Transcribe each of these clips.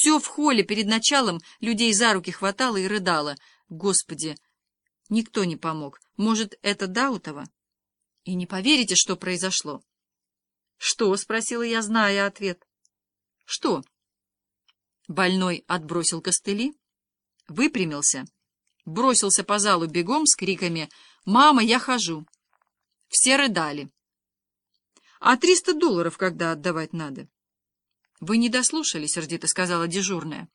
Все в холле перед началом людей за руки хватало и рыдало. Господи, никто не помог. Может, это Даутова? И не поверите, что произошло. «Что?» — спросила я, зная ответ. «Что?» Больной отбросил костыли, выпрямился, бросился по залу бегом с криками «Мама, я хожу!». Все рыдали. «А триста долларов когда отдавать надо?» «Вы не дослушали», — сердито сказала дежурная.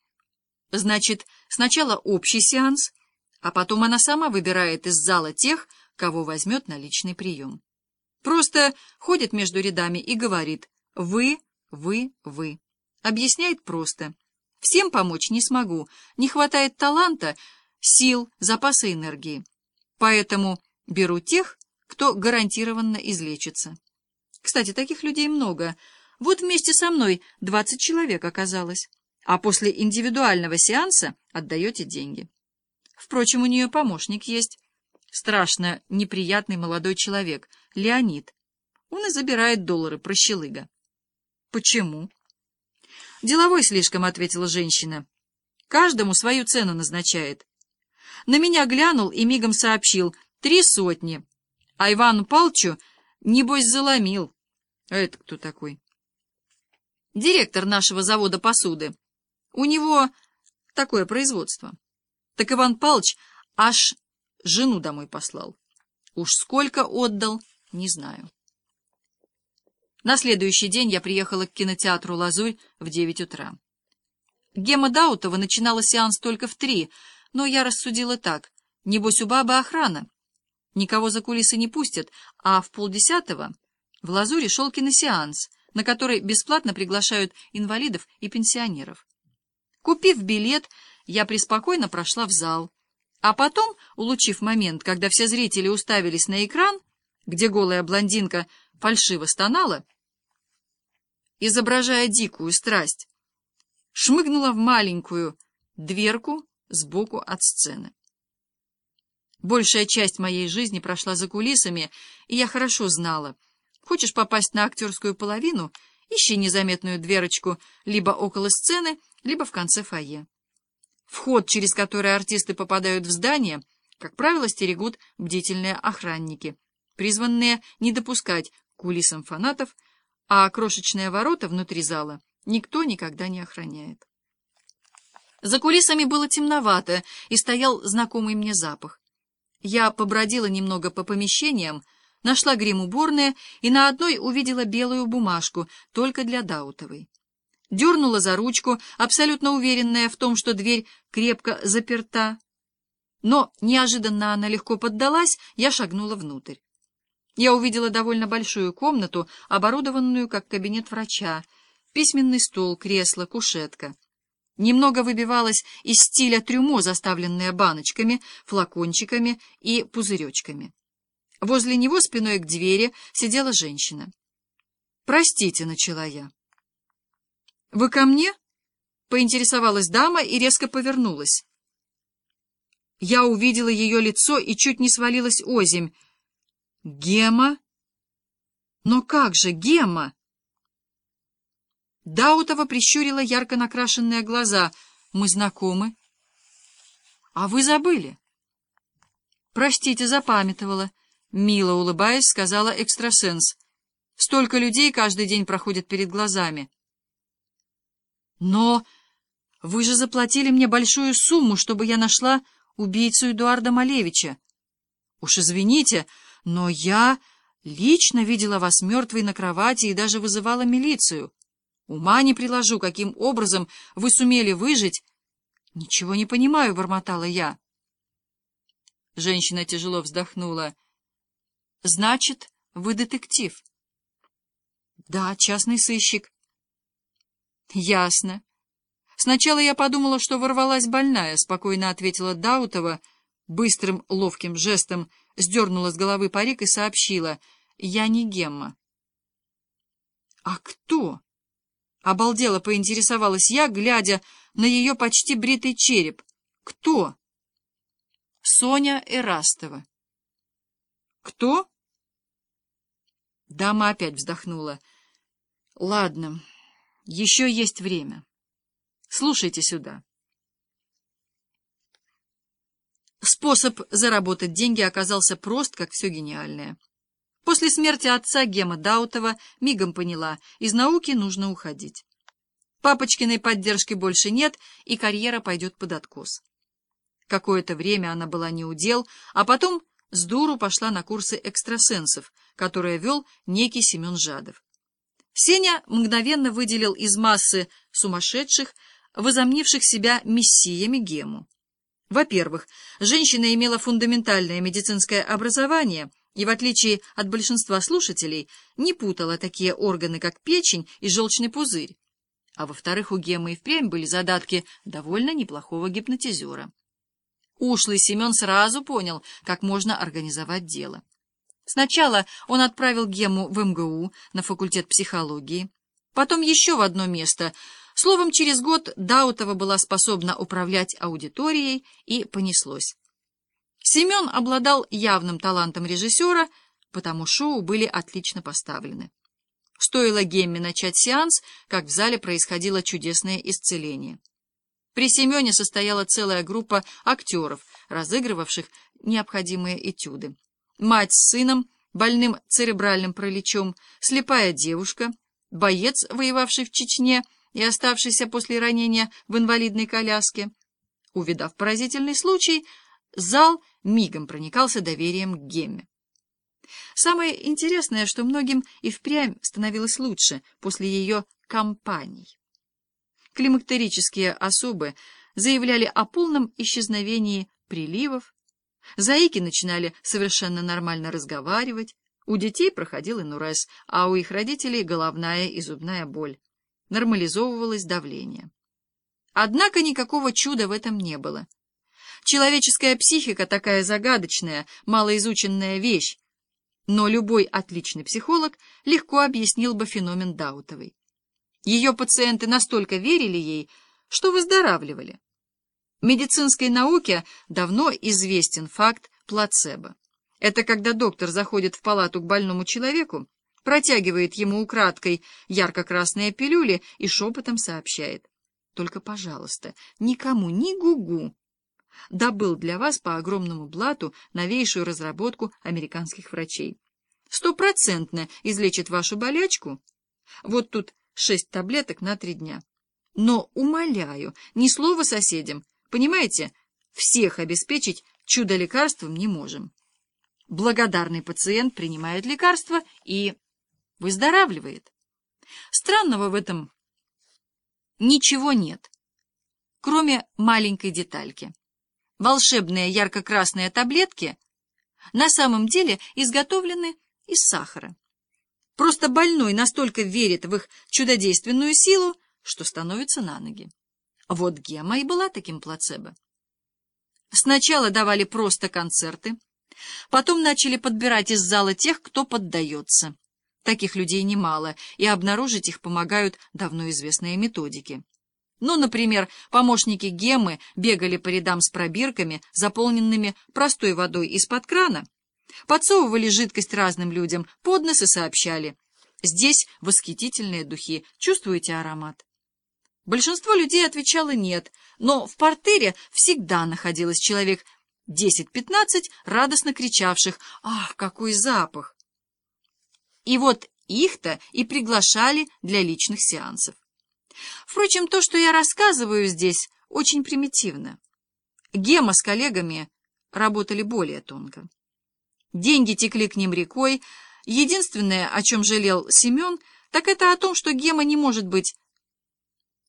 «Значит, сначала общий сеанс, а потом она сама выбирает из зала тех, кого возьмет на личный прием». Просто ходит между рядами и говорит «вы, вы, вы». Объясняет просто. Всем помочь не смогу, не хватает таланта, сил, запаса энергии. Поэтому беру тех, кто гарантированно излечится. Кстати, таких людей много. Вот вместе со мной 20 человек оказалось. А после индивидуального сеанса отдаете деньги. Впрочем, у нее помощник есть. Страшно неприятный молодой человек, Леонид. Он и забирает доллары, прощелыга. Почему? Деловой слишком, ответила женщина. Каждому свою цену назначает. На меня глянул и мигом сообщил. Три сотни. А Ивану Палчу, небось, заломил. А это кто такой? Директор нашего завода посуды. У него такое производство. Так Иван Палч аж Жену домой послал. Уж сколько отдал, не знаю. На следующий день я приехала к кинотеатру «Лазурь» в девять утра. Гема Даутова начинала сеанс только в три, но я рассудила так. Небось, у бабы охрана. Никого за кулисы не пустят, а в полдесятого в «Лазуре» шел киносеанс, на который бесплатно приглашают инвалидов и пенсионеров. Купив билет, я преспокойно прошла в зал. А потом, улучив момент, когда все зрители уставились на экран, где голая блондинка фальшиво стонала, изображая дикую страсть, шмыгнула в маленькую дверку сбоку от сцены. Большая часть моей жизни прошла за кулисами, и я хорошо знала. Хочешь попасть на актерскую половину — ищи незаметную дверочку либо около сцены, либо в конце фойе. Вход, через который артисты попадают в здание, как правило, стерегут бдительные охранники, призванные не допускать кулисам фанатов, а крошечные ворота внутри зала никто никогда не охраняет. За кулисами было темновато, и стоял знакомый мне запах. Я побродила немного по помещениям, нашла грим-уборные и на одной увидела белую бумажку, только для Даутовой дернула за ручку, абсолютно уверенная в том, что дверь крепко заперта. Но неожиданно она легко поддалась, я шагнула внутрь. Я увидела довольно большую комнату, оборудованную как кабинет врача, письменный стол, кресло, кушетка. Немного выбивалась из стиля трюмо, заставленное баночками, флакончиками и пузыречками. Возле него спиной к двери сидела женщина. «Простите», — начала я. «Вы ко мне?» — поинтересовалась дама и резко повернулась. Я увидела ее лицо и чуть не свалилась озимь. «Гема? Но как же, Гема?» Даутова прищурила ярко накрашенные глаза. «Мы знакомы?» «А вы забыли?» «Простите, запамятовала», — мило улыбаясь, сказала экстрасенс. «Столько людей каждый день проходит перед глазами». Но вы же заплатили мне большую сумму, чтобы я нашла убийцу Эдуарда Малевича. Уж извините, но я лично видела вас мертвой на кровати и даже вызывала милицию. Ума не приложу, каким образом вы сумели выжить. Ничего не понимаю, — бормотала я. Женщина тяжело вздохнула. Значит, вы детектив? Да, частный сыщик. Ясно. Сначала я подумала, что ворвалась больная, спокойно ответила Даутова, быстрым ловким жестом сдернула с головы парик и сообщила. Я не Гемма. А кто? Обалдела поинтересовалась я, глядя на ее почти бритый череп. Кто? Соня Эрастова. Кто? Дама опять вздохнула. Ладно. Еще есть время. Слушайте сюда. Способ заработать деньги оказался прост, как все гениальное. После смерти отца Гема Даутова мигом поняла, из науки нужно уходить. Папочкиной поддержки больше нет, и карьера пойдет под откос. Какое-то время она была неудел, а потом с дуру пошла на курсы экстрасенсов, которые вел некий Семен Жадов. Сеня мгновенно выделил из массы сумасшедших, возомнивших себя мессиями Гему. Во-первых, женщина имела фундаментальное медицинское образование и, в отличие от большинства слушателей, не путала такие органы, как печень и желчный пузырь. А во-вторых, у Гемы и впрямь были задатки довольно неплохого гипнотизера. Ушлый Семен сразу понял, как можно организовать дело. Сначала он отправил Гему в МГУ на факультет психологии, потом еще в одно место. Словом, через год Даутова была способна управлять аудиторией, и понеслось. Семен обладал явным талантом режиссера, потому шоу были отлично поставлены. Стоило Гемме начать сеанс, как в зале происходило чудесное исцеление. При Семене состояла целая группа актеров, разыгрывавших необходимые этюды. Мать с сыном, больным церебральным пролечом, слепая девушка, боец, воевавший в Чечне и оставшийся после ранения в инвалидной коляске. Увидав поразительный случай, зал мигом проникался доверием к Гемме. Самое интересное, что многим и впрямь становилось лучше после ее кампаний климактерические особы заявляли о полном исчезновении приливов, заики начинали совершенно нормально разговаривать, у детей проходил инурез, а у их родителей головная и зубная боль. Нормализовывалось давление. Однако никакого чуда в этом не было. Человеческая психика такая загадочная, малоизученная вещь, но любой отличный психолог легко объяснил бы феномен Даутовой. Ее пациенты настолько верили ей, что выздоравливали. Медицинской науке давно известен факт плацебо. Это когда доктор заходит в палату к больному человеку, протягивает ему украдкой ярко-красные пилюли и шепотом сообщает. Только, пожалуйста, никому, ни гугу. Добыл для вас по огромному блату новейшую разработку американских врачей. Стопроцентно излечит вашу болячку. Вот тут шесть таблеток на три дня. Но, умоляю, ни слова соседям, понимаете, всех обеспечить чудо-лекарством не можем. Благодарный пациент принимает лекарство и выздоравливает. Странного в этом ничего нет, кроме маленькой детальки. Волшебные ярко-красные таблетки на самом деле изготовлены из сахара. Просто больной настолько верит в их чудодейственную силу, что становится на ноги. Вот Гема и была таким плацебо. Сначала давали просто концерты, потом начали подбирать из зала тех, кто поддается. Таких людей немало, и обнаружить их помогают давно известные методики. Ну, например, помощники Гемы бегали по рядам с пробирками, заполненными простой водой из-под крана, подсовывали жидкость разным людям под нос и сообщали. Здесь восхитительные духи, чувствуете аромат? Большинство людей отвечало «нет», но в портере всегда находилось человек 10-15, радостно кричавших «Ах, какой запах!». И вот их-то и приглашали для личных сеансов. Впрочем, то, что я рассказываю здесь, очень примитивно. Гема с коллегами работали более тонко. Деньги текли к ним рекой. Единственное, о чем жалел Семен, так это о том, что Гема не может быть